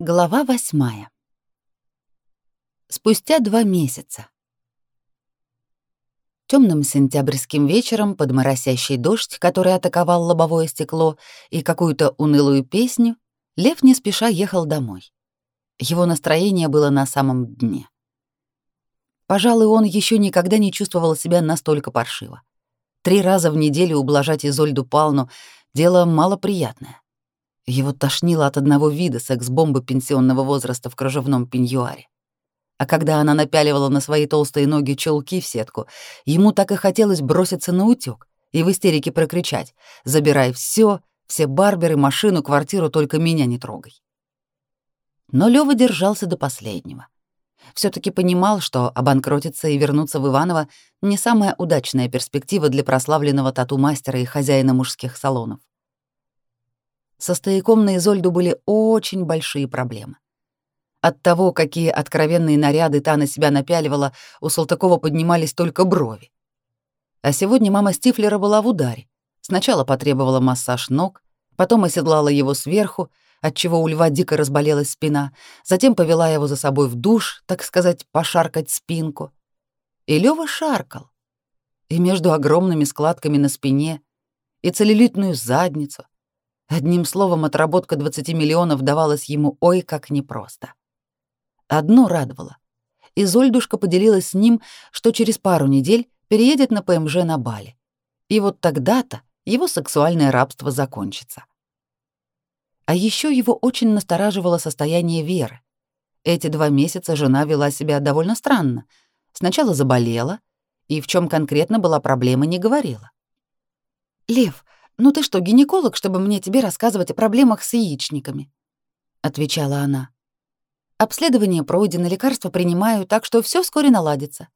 Глава восьмая. Спустя два месяца. Темным сентябрьским вечером под моросящий дождь, который атаковал лобовое стекло, и какую-то унылую песню, Лев не спеша ехал домой. Его настроение было на самом дне. Пожалуй, он еще никогда не чувствовал себя настолько паршиво. Три раза в неделю ублажать Изольду Палну — дело малоприятное. Его тошнило от одного вида секс-бомбы пенсионного возраста в кружевном пеньюаре. А когда она напяливала на свои толстые ноги чулки в сетку, ему так и хотелось броситься на утёк и в истерике прокричать «Забирай всё, все барберы, машину, квартиру, только меня не трогай». Но Лёва держался до последнего. все таки понимал, что обанкротиться и вернуться в Иваново — не самая удачная перспектива для прославленного тату-мастера и хозяина мужских салонов. Со стояком на Изольду были очень большие проблемы. От того, какие откровенные наряды та на себя напяливала, у Салтыкова поднимались только брови. А сегодня мама Стифлера была в ударе. Сначала потребовала массаж ног, потом оседлала его сверху, отчего у льва дико разболелась спина, затем повела его за собой в душ, так сказать, пошаркать спинку. И Лёва шаркал. И между огромными складками на спине, и целлюлитную задницу — Одним словом, отработка 20 миллионов давалась ему ой как непросто. Одно радовало. Изольдушка поделилась с ним, что через пару недель переедет на ПМЖ на Бали. И вот тогда-то его сексуальное рабство закончится. А еще его очень настораживало состояние Веры. Эти два месяца жена вела себя довольно странно. Сначала заболела, и в чем конкретно была проблема, не говорила. «Лев, «Ну ты что, гинеколог, чтобы мне тебе рассказывать о проблемах с яичниками?» — отвечала она. «Обследование пройдено, лекарства принимаю, так что все вскоре наладится».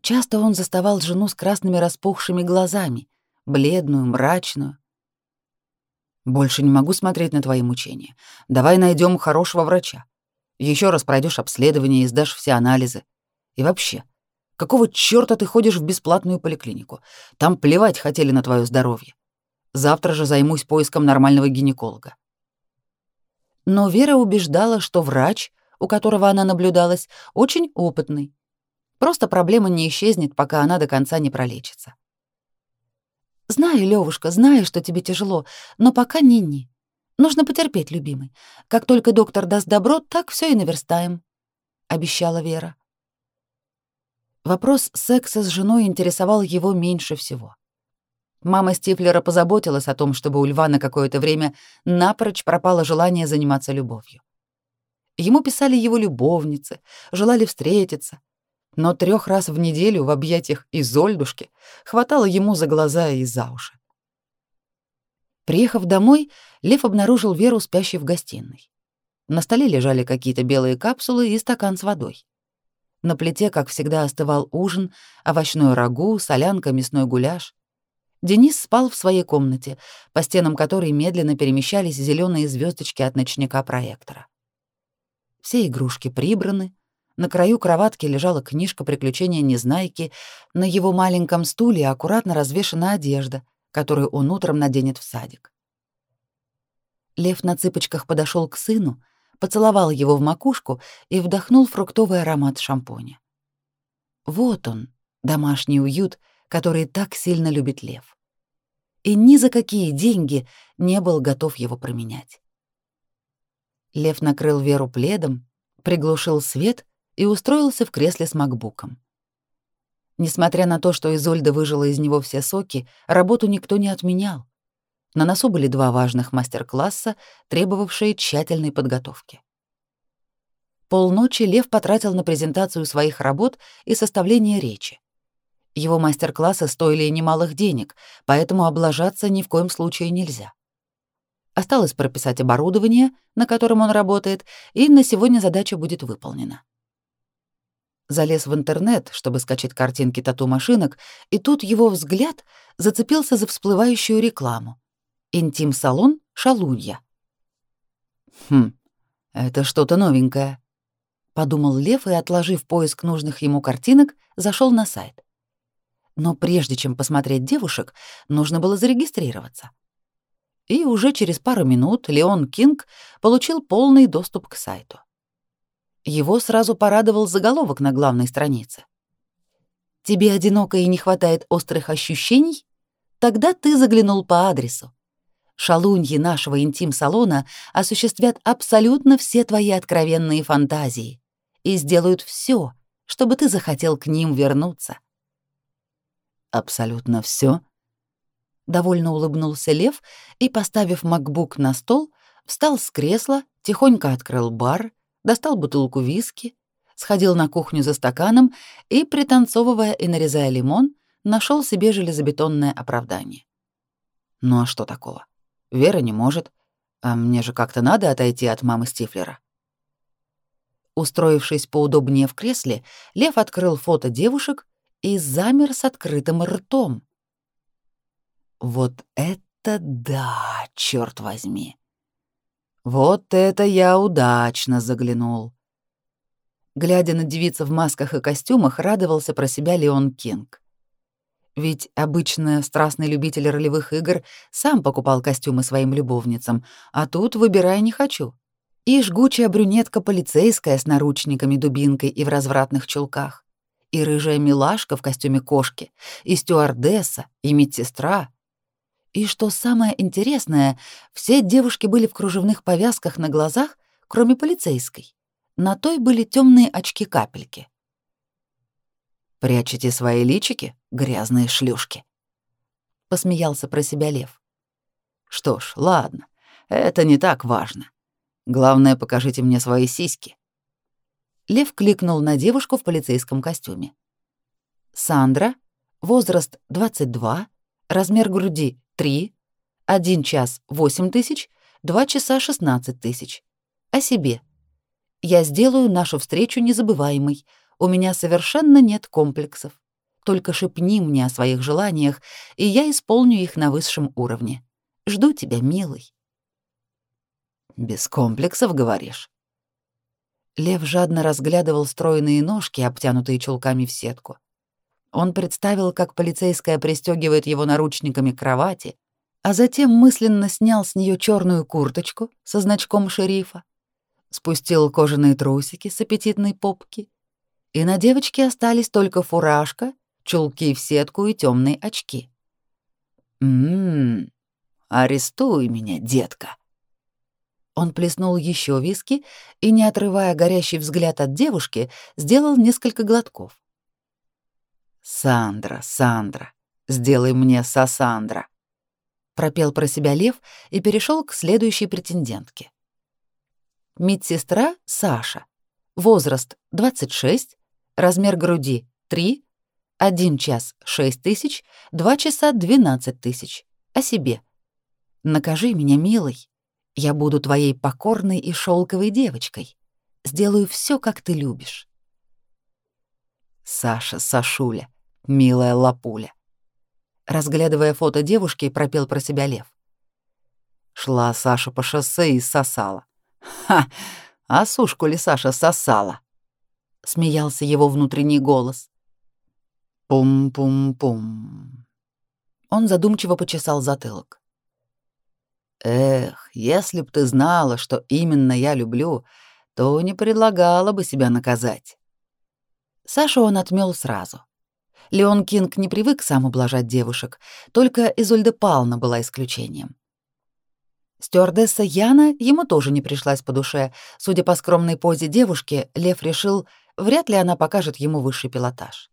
Часто он заставал жену с красными распухшими глазами, бледную, мрачную. «Больше не могу смотреть на твои мучения. Давай найдем хорошего врача. Еще раз пройдешь обследование и сдашь все анализы. И вообще, Какого чёрта ты ходишь в бесплатную поликлинику? Там плевать хотели на твое здоровье. Завтра же займусь поиском нормального гинеколога. Но Вера убеждала, что врач, у которого она наблюдалась, очень опытный. Просто проблема не исчезнет, пока она до конца не пролечится. Знаю, Левушка, знаю, что тебе тяжело, но пока ни-ни. Нужно потерпеть, любимый. Как только доктор даст добро, так все и наверстаем, обещала Вера. Вопрос секса с женой интересовал его меньше всего. Мама Стифлера позаботилась о том, чтобы у Льва на какое-то время напрочь пропало желание заниматься любовью. Ему писали его любовницы, желали встретиться, но трех раз в неделю в объятиях Изольдушки хватало ему за глаза и за уши. Приехав домой, Лев обнаружил Веру спящей в гостиной. На столе лежали какие-то белые капсулы и стакан с водой. На плите, как всегда, остывал ужин, овощной рагу, солянка, мясной гуляш. Денис спал в своей комнате, по стенам которой медленно перемещались зеленые звездочки от ночника проектора. Все игрушки прибраны, на краю кроватки лежала книжка «Приключения Незнайки», на его маленьком стуле аккуратно развешана одежда, которую он утром наденет в садик. Лев на цыпочках подошел к сыну, поцеловал его в макушку и вдохнул фруктовый аромат шампуня. Вот он, домашний уют, который так сильно любит лев. И ни за какие деньги не был готов его променять. Лев накрыл Веру пледом, приглушил свет и устроился в кресле с макбуком. Несмотря на то, что Изольда выжила из него все соки, работу никто не отменял. На носу были два важных мастер-класса, требовавшие тщательной подготовки. Полночи Лев потратил на презентацию своих работ и составление речи. Его мастер-классы стоили немалых денег, поэтому облажаться ни в коем случае нельзя. Осталось прописать оборудование, на котором он работает, и на сегодня задача будет выполнена. Залез в интернет, чтобы скачать картинки тату-машинок, и тут его взгляд зацепился за всплывающую рекламу. Интим-салон «Шалунья». «Хм, это что-то новенькое», — подумал Лев и, отложив поиск нужных ему картинок, зашел на сайт. Но прежде чем посмотреть девушек, нужно было зарегистрироваться. и уже через пару минут Леон Кинг получил полный доступ к сайту. Его сразу порадовал заголовок на главной странице. «Тебе одиноко и не хватает острых ощущений? Тогда ты заглянул по адресу. Шалуньи нашего интим-салона осуществят абсолютно все твои откровенные фантазии и сделают все, чтобы ты захотел к ним вернуться». «Абсолютно все? Довольно улыбнулся Лев и, поставив макбук на стол, встал с кресла, тихонько открыл бар — достал бутылку виски, сходил на кухню за стаканом и, пританцовывая и нарезая лимон, нашел себе железобетонное оправдание. Ну а что такого? Вера не может, а мне же как-то надо отойти от мамы Стифлера. Устроившись поудобнее в кресле, Лев открыл фото девушек и замер с открытым ртом. Вот это да, черт возьми! Вот это я удачно заглянул. Глядя на девиц в масках и костюмах, радовался про себя Леон Кинг. Ведь обычно страстный любитель ролевых игр сам покупал костюмы своим любовницам, а тут выбирай не хочу. И жгучая брюнетка полицейская с наручниками, дубинкой и в развратных чулках, и рыжая милашка в костюме кошки, и стюардесса, и медсестра — и что самое интересное, все девушки были в кружевных повязках на глазах, кроме полицейской. На той были темные очки-капельки. «Прячете свои личики, грязные шлюшки?» — посмеялся про себя Лев. «Что ж, ладно, это не так важно. Главное, покажите мне свои сиськи». Лев кликнул на девушку в полицейском костюме. Сандра, возраст 22, размер груди 3, 1 час 8 тысяч, 2 часа 16 тысяч. О себе. Я сделаю нашу встречу незабываемой. У меня совершенно нет комплексов. Только шепни мне о своих желаниях, и я исполню их на высшем уровне. Жду тебя, милый. Без комплексов, говоришь? Лев жадно разглядывал стройные ножки, обтянутые чулками в сетку. Он представил, как полицейская пристегивает его наручниками к кровати, а затем мысленно снял с нее черную курточку со значком шерифа, спустил кожаные трусики с аппетитной попки, и на девочке остались только фуражка, чулки в сетку и темные очки. «М-м, арестуй меня, детка!» Он плеснул еще виски и, не отрывая горящий взгляд от девушки, сделал несколько глотков. «Сандра, Сандра, сделай мне Сасандра», — пропел про себя Лев и перешел к следующей претендентке. Медсестра Саша. Возраст 26, размер груди 3, 1 час 6 тысяч, 2 часа 12 тысяч. О себе. Накажи меня, милый. Я буду твоей покорной и шелковой девочкой. Сделаю все, как ты любишь. Саша, Сашуля, милая лапуля. Разглядывая фото девушки, пропел про себя Лев. Шла Саша по шоссе и сосала. Ха! А сушку ли Саша сосала? Смеялся его внутренний голос. Пум-пум-пум. Он задумчиво почесал затылок. Эх, если б ты знала, что именно я люблю, то не предлагала бы себя наказать. Сашу он отмел сразу. Леон Кинг не привык сам ублажать девушек, только Изольда Павловна была исключением. Стюардесса Яна ему тоже не пришлась по душе. Судя по скромной позе девушки, Лев решил, вряд ли она покажет ему высший пилотаж.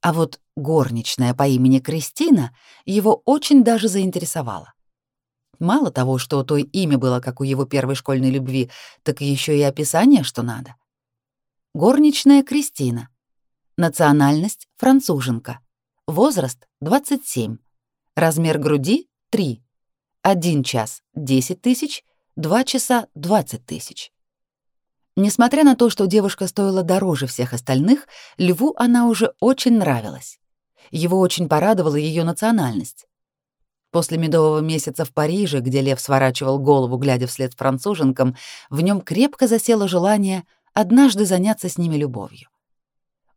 А вот горничная по имени Кристина его очень даже заинтересовала. Мало того, что у той имя было, как у его первой школьной любви, так еще и описание, что надо. Горничная Кристина. Национальность — француженка. Возраст — 27. Размер груди — 3. 1 час — 10 тысяч, 2 часа — 20 тысяч. Несмотря на то, что девушка стоила дороже всех остальных, Льву она уже очень нравилась. Его очень порадовала ее национальность. После медового месяца в Париже, где Лев сворачивал голову, глядя вслед француженкам, в нем крепко засело желание однажды заняться с ними любовью.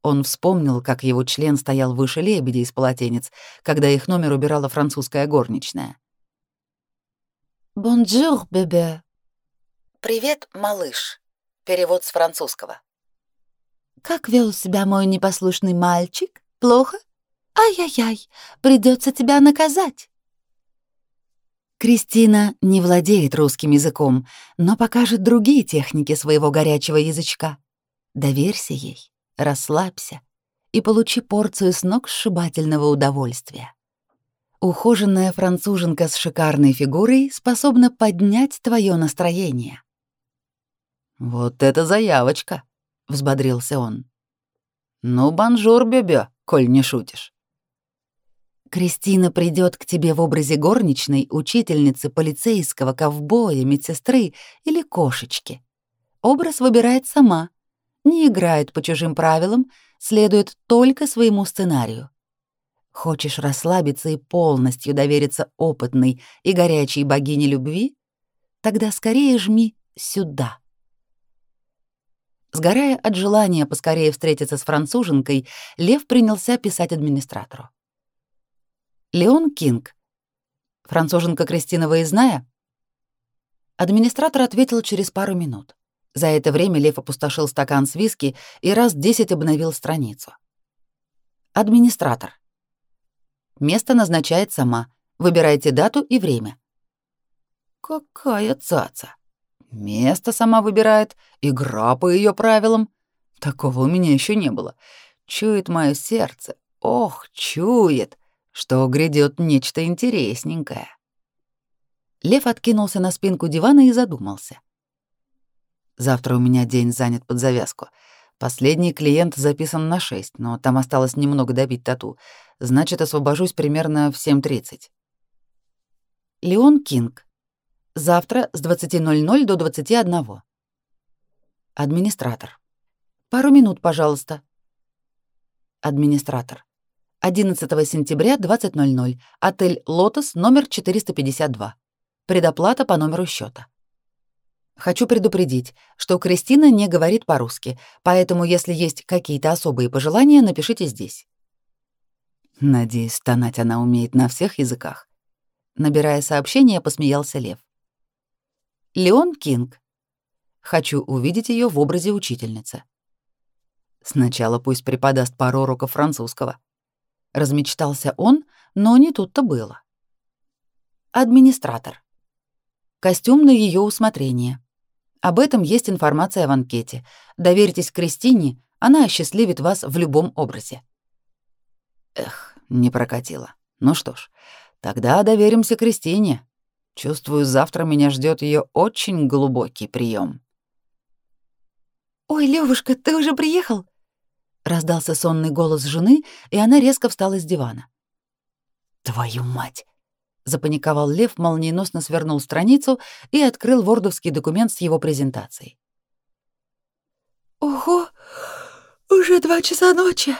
Он вспомнил, как его член стоял выше лебедя из полотенец, когда их номер убирала французская горничная. «Bonjour, bébé». «Привет, малыш». Перевод с французского. «Как вел себя мой непослушный мальчик? Плохо? Ай-яй-яй, придется тебя наказать». Кристина не владеет русским языком, но покажет другие техники своего горячего язычка. Доверься ей, расслабься и получи порцию сногсшибательного удовольствия. Ухоженная француженка с шикарной фигурой способна поднять твое настроение. «Вот это заявочка!» — взбодрился он. «Ну, bonjour, bébé, коль не шутишь». Кристина придет к тебе в образе горничной, учительницы, полицейского, ковбоя, медсестры или кошечки. Образ выбирает сама, не играет по чужим правилам, следует только своему сценарию. Хочешь расслабиться и полностью довериться опытной и горячей богине любви? Тогда скорее жми сюда. Сгорая от желания поскорее встретиться с француженкой, Лев принялся писать администратору. Леон Кинг. Француженка Кристина Выездная? Администратор ответил через пару минут. За это время Лев опустошил стакан с виски и раз десять обновил страницу. Администратор. Место назначает сама. Выбирайте дату и время. Какая цаца. Место сама выбирает, игра по ее правилам. Такого у меня еще не было. Чует мое сердце. Ох, чует что грядет нечто интересненькое. Лев откинулся на спинку дивана и задумался. Завтра у меня день занят под завязку. Последний клиент записан на 6, но там осталось немного добить тату. Значит, освобожусь примерно в 7.30. Леон Кинг. Завтра с 20.00 до 21. Администратор. Пару минут, пожалуйста. Администратор. 11 сентября 20.00. Отель «Лотос», номер 452. Предоплата по номеру счета. Хочу предупредить, что Кристина не говорит по-русски, поэтому если есть какие-то особые пожелания, напишите здесь. Надеюсь, тонать она умеет на всех языках. Набирая сообщение, посмеялся Лев. Леон Кинг. Хочу увидеть ее в образе учительницы. Сначала пусть преподаст пару уроков французского размечтался он, но не тут-то было. Администратор. Костюм на ее усмотрение. Об этом есть информация в анкете. Доверьтесь Кристине, она осчастливит вас в любом образе. Эх, не прокатило. Ну что ж, тогда доверимся Кристине. Чувствую, завтра меня ждет ее очень глубокий прием. «Ой, Левушка, ты уже приехал?» Раздался сонный голос жены, и она резко встала с дивана. «Твою мать!» Запаниковал Лев, молниеносно свернул страницу и открыл вордовский документ с его презентацией. «Ого! Уже два часа ночи!»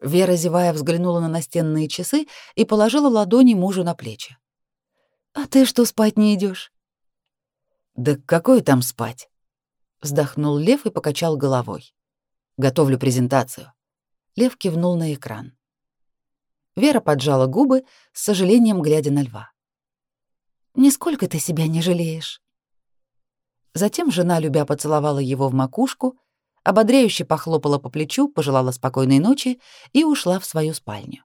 Вера, зевая, взглянула на настенные часы и положила ладони мужу на плечи. «А ты что, спать не идешь? «Да какой там спать?» Вздохнул Лев и покачал головой. Готовлю презентацию. Лев кивнул на экран. Вера поджала губы, с сожалением глядя на льва. «Нисколько ты себя не жалеешь». Затем жена, любя, поцеловала его в макушку, ободряюще похлопала по плечу, пожелала спокойной ночи и ушла в свою спальню.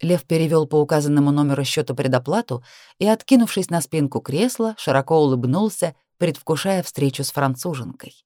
Лев перевел по указанному номеру счета предоплату и, откинувшись на спинку кресла, широко улыбнулся, предвкушая встречу с француженкой.